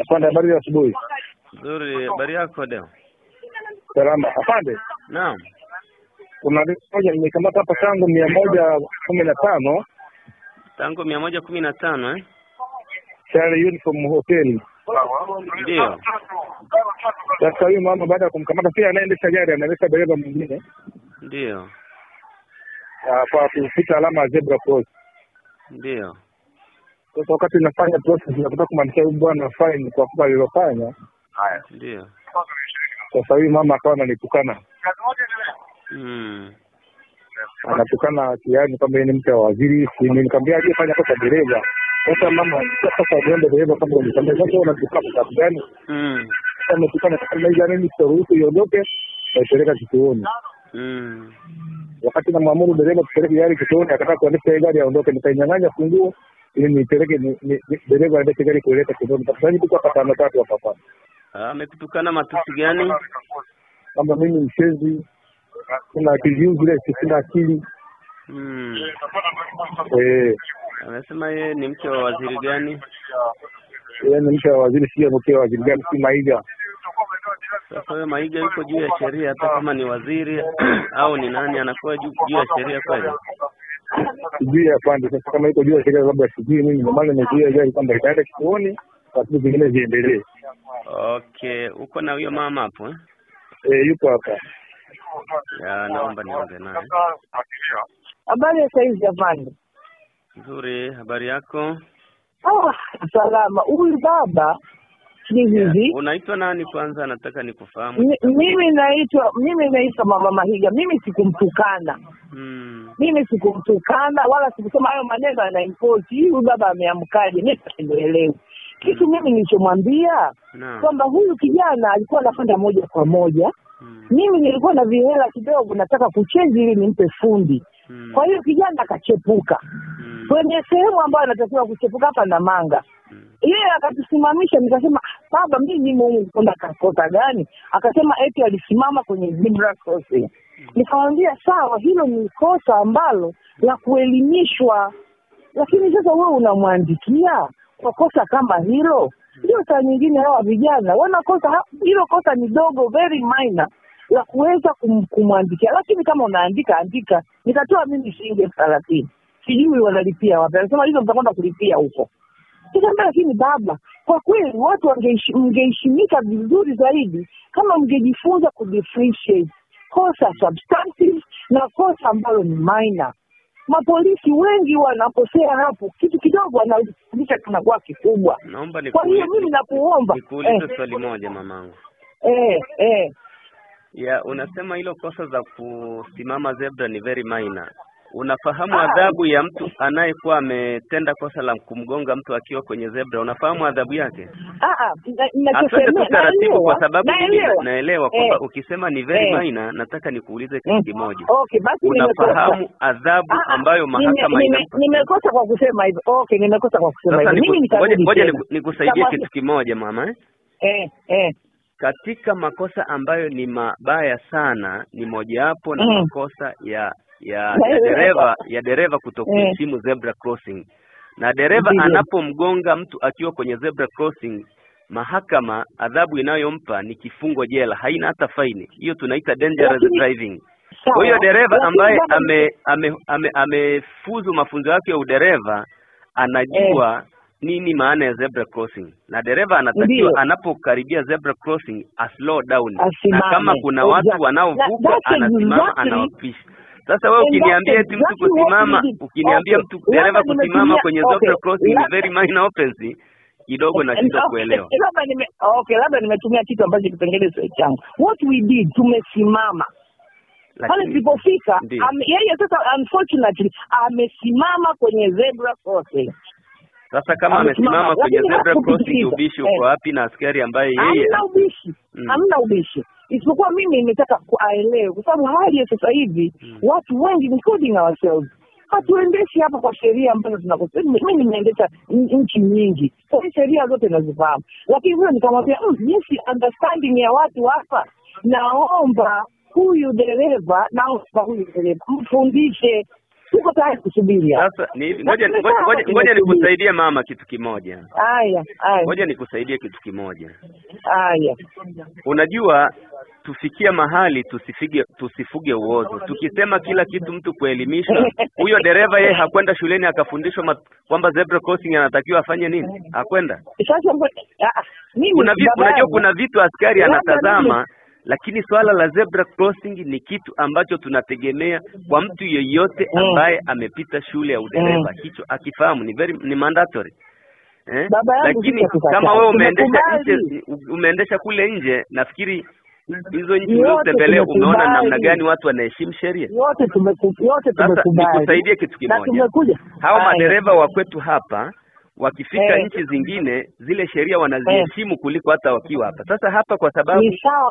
Afande, habari ya asubuhi. Nzuri, habari yako leo? Salama. Afande, Naam. kuna moja nimekamata hapa tangu mia moja kumi na tano Tangu mia moja kumi na tano eh? Shari Uniform Hotel. Ndio. Sasa huyu mama baada ya kumkamata pia anaendesha gari, anaendesha dereva mwingine Ndio. ah, kwa kupita alama ya zebra cross. Ndio. Sasa wakati nafanya process ya kutaka kumwandikia huyu bwana fine kwa kosa alilofanya, Ndio. sasa huyu mama akawa ananitukana, Mm. anatukana kiani kwamba yeye ni mke wa waziri. Si nikamwambia aje fanya kosa dereva. Sasa mama, sasa uende dereva kama unikamwambia sasa unatukana kwa sababu gani? Mm. Sasa umetukana kama hivi, yani sitaruhusu iondoke, naipeleka kituoni. Mm. wakati namwamuru dereva tupeleke gari kituoni, akataka kuendesha gari aondoke, nikainyang'anya funguo nipeleke ni- ni- ni- dereva aendeshe gari kuileta kituoni. Sasa tuko hapa tano tatu hapa hapa, Ametutukana Amekutukana matusi gani? Kama mimi mchezi, sina akili useless, sina akili Mm. eh, Amesema yeye ni mke wa waziri gani? yeye ni mke wa waziri, sio mke wa waziri gani, si Maiga. Sasa huyo Maiga yuko juu ya sheria, hata kama ni waziri au ni nani, anakuwa juu ya sheria kweli? Sijui afande. pande sasa, kama iko juu ya sheria, labda sijui mimi, ndio maana nimezuia gari kwamba itaenda kituoni, taratibu zingine ziendelee. Okay, uko na huyo mama hapo eh? E, yupo hapa. Ya, naomba niongee naye. Habari ya saizi afande? Nzuri, habari yako? Ah, salama. Huyu baba ni hivi, Unaitwa nani kwanza? Nataka nikufahamu. mi- mimi naitwa mimi naitwa mama Mahiga. Mimi sikumtukana, hmm. mimi sikumtukana wala sikusema hayo maneno anaimposi huyu baba ameamkaje. mi sielewi kitu. Mimi nilichomwambia no. kwamba huyu kijana alikuwa anakwenda moja kwa moja. hmm. Mimi nilikuwa na vihela kidogo, nataka kuchenji ili nimpe fundi. hmm. Kwa hiyo kijana akachepuka hmm. kwenye sehemu ambayo anatakiwa kuchepuka hapa na manga yeye yeye akatusimamisha, nikasema baba, mimi nimo humu, akakosa kakosa gani? Akasema eti alisimama kwenye zebra crossing. Nikamwambia sawa, hilo ni kosa ambalo la kuelimishwa, lakini sasa wewe unamwandikia kwa kosa kama hilo. Ndio saa nyingine hawa vijana wanakosa hilo kosa ni dogo, very minor la kuweza kum, kumwandikia, lakini kama unaandika andika. Nikatoa mimi shilingi elfu thelathini, sijui wanalipia wapi. Anasema hizo mtakwenda kulipia huko. Nikamwambia lakini baba, kwa kweli watu mngeheshimika vizuri zaidi kama mngejifunza kudifferentiate kosa substantive na kosa ambalo ni minor. Mapolisi wengi wanakosea hapo, kitu kidogo wanaisha kinakuwa kikubwa. Kwa hiyo mimi nakuomba nikuulize eh, swali moja mamangu. eh, eh, Ya, unasema hilo kosa za kusimama zebra ni very minor. Unafahamu Ah. adhabu ya mtu anayekuwa ametenda kosa la kumgonga mtu akiwa kwenye zebra? Unafahamu adhabu yake? ah, ah, Asante tu taratibu, kwa sababu naelewa. kwamba Eh. ukisema ni very Eh. minor, nataka nikuulize Mm. kitu kimoja. Okay, basi. Unafahamu adhabu Ah, ambayo mahakama ina? nimekosa kwa kusema hivyo. Okay, nimekosa kwa kusema hivyo. Mimi nitarudi ngoja nikusaidie kitu kimoja mama eh? Eh, eh. katika makosa ambayo ni mabaya sana ni mojawapo na Mm. makosa ya ya, ya dereva ya dereva kutokuheshimu zebra crossing. Na dereva anapomgonga mtu akiwa kwenye zebra crossing mahakama adhabu inayompa ni kifungo jela haina hata faini. Hiyo tunaita dangerous driving. kwa hiyo dereva ambaye ame- ame ame ame- amefuzu mafunzo yake ya udereva anajua nini maana ya zebra crossing. Na dereva anatakiwa anapokaribia zebra crossing a slow down. Na kama kuna watu wanaovuka anasimama exactly- anawapisha sasa wewe ukiniambia eti mtu kusimama ukiniambia mtu dereva kusimama kwenye zebra crossing ni very minor offense kidogo na shida kuelewa labda nime okay, labda nimetumia kitu ambacho kipengele sio changu. What we did, tumesimama pale tulipofika. Yeye sasa unfortunately amesimama kwenye zebra crossing. Sasa kama Amesimama. kwenye zebra crossing, ubishi Eh. uko wapi na askari ambaye yeye Hamna ubishi, Mm. hamna ubishi, isipokuwa mimi nimetaka aelewe, kwa sababu hali ya sasa hivi Mm. watu wengi including ourselves hatuendeshi hapa kwa sheria ambazo tunakosea. Mimi nimeendesha nchi nyingi, kwa hiyo sheria zote nazifahamu, lakini huyo nikamwambia mm, jinsi understanding ya watu hapa, naomba huyu dereva, naomba huyu dereva mfundishe tuko tayari kusubiri. Sasa ni ngoja ngoja ngoja- ngoja nikusaidie mama kitu kimoja. Haya, haya, Ngoja nikusaidie kitu kimoja. haya. Unajua tufikia mahali tusifige tusifuge uozo. Tukisema kila kitu mtu kuelimisha, huyo dereva yeye hakwenda shuleni akafundishwa kwamba zebra crossing anatakiwa afanye nini? Hakwenda. Sasa ah, ah, unajua kuna vitu askari anatazama, lakini swala la zebra crossing ni kitu ambacho tunategemea kwa mtu yeyote Mm. ambaye amepita shule ya udereva, Mm. hicho akifahamu ni very ni mandatory. Eh? Lakini kama wewe umeendesha nje umeendesha kule nje, nafikiri hizo nchi ulizotembelea umeona namna gani watu wanaheshimu sheria. yote tumekubali. Sasa tumekubali nikusaidie kitu kimoja. Hawa madereva wa kwetu hapa wakifika Eh. nchi zingine zile sheria wanaziheshimu kuliko hata wakiwa hapa. Sasa hapa kwa sababu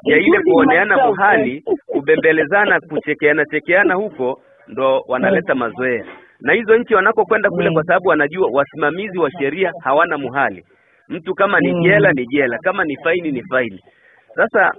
ya ile kuoneana muhali, eh. kubembelezana, kuchekeana chekeana huko ndo wanaleta mazoea. Na hizo nchi wanakokwenda kule, kwa sababu wanajua wasimamizi wa sheria hawana muhali. Mtu kama ni Mm. jela ni jela, kama ni faini ni faini. Sasa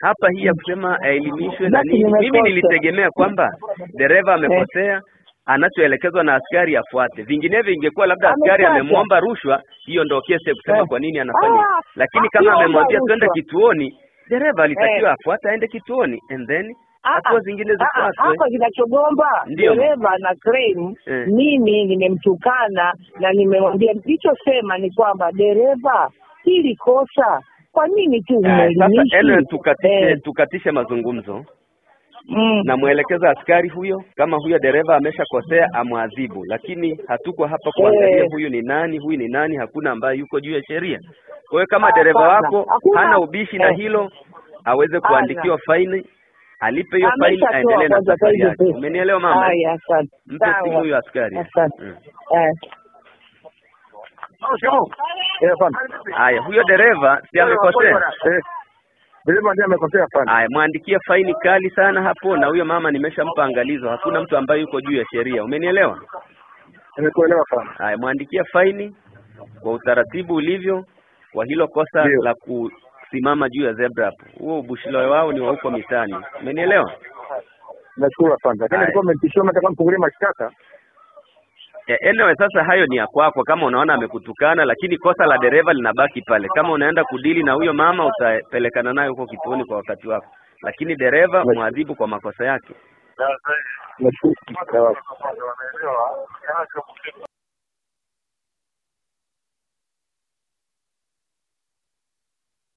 hapa hii ya kusema aelimishwe na nini, mimi nilitegemea kwamba dereva amekosea anachoelekezwa na askari afuate. Vinginevyo ingekuwa labda askari amemwomba rushwa, hiyo ndio kesi ya kusema Eh. kwa nini anafanya. Ah, Lakini kama amemwambia twende kituoni, dereva alitakiwa Eh. afuate, aende kituoni and then Ah, hatua ah, zingine ah, zifuatwe. hapa kinachogomba dereva na claim Eh. mimi nimemtukana na nimemwambia nilichosema ni kwamba dereva hili kosa kwa nini tu Eh, Sasa tukatishe, Eh, tukatishe mazungumzo mm. namwelekeza askari huyo, kama huyo dereva ameshakosea amwadhibu, lakini hatuko hapa kuangalia hey. huyu ni nani, huyu ni nani. Hakuna ambaye yuko juu ya sheria. Kwa hiyo kama dereva wako hakuna. hana ubishi na Eh. hilo, aweze kuandikiwa faini, alipe hiyo faini, aendelee na safari yake. Umenielewa mama? Haya, asante. Mpe simu huyo askari. Asante. Mm. Eh. Eh. Haya, huyo dereva si amekosea? Dereva ndiye amekosea sana. Haya, mwandikie faini kali sana hapo, na huyo mama nimeshampa angalizo. Hakuna mtu ambaye yuko juu ya sheria. Umenielewa? Nimekuelewa sana. Haya, mwandikia faini kwa utaratibu ulivyo kwa hilo kosa Dio. la kusimama juu ya zebra hapo. Huo ubushilo wao ni wa huko mitaani. Umenielewa? Nashukuru sana, Lakini nilikuwa nimetishia mashtaka. E, anyway, sasa hayo ni ya kwako. Kama unaona amekutukana, lakini kosa la dereva linabaki pale. Kama unaenda kudili na huyo mama, utapelekana naye huko kituoni kwa wakati wako, lakini dereva mwadhibu kwa makosa yake.